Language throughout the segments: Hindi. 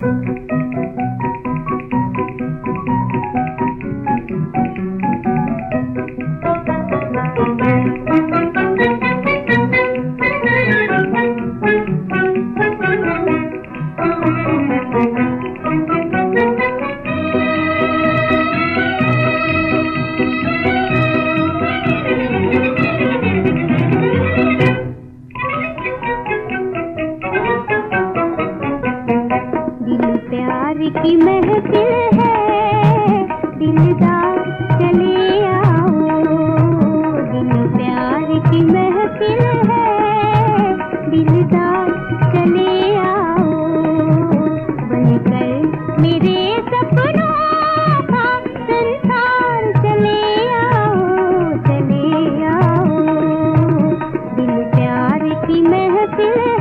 Música प्यार की महफिल है। दिलदार चले आओ। दिल प्यार की महफिल है। दिलदार चले आओ। बनकर मेरे महफिल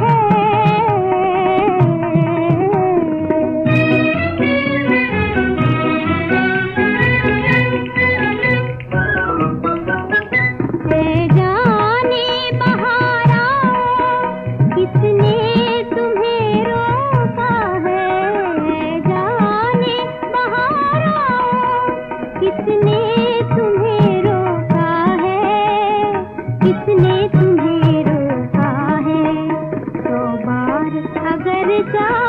जा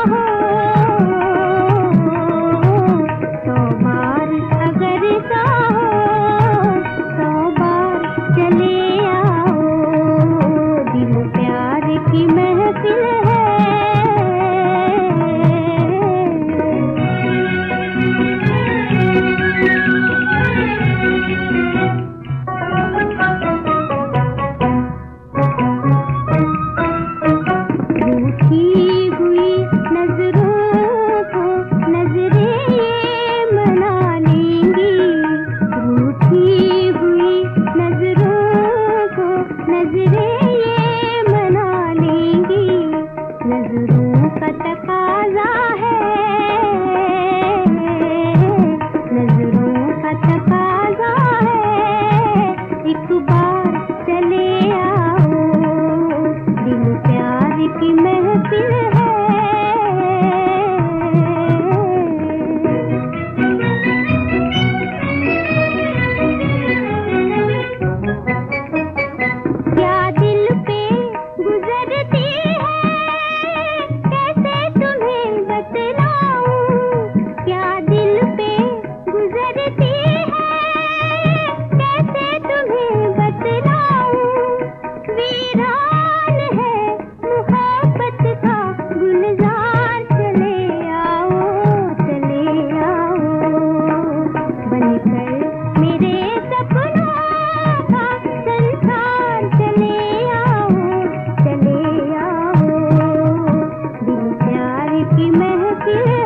की महफिल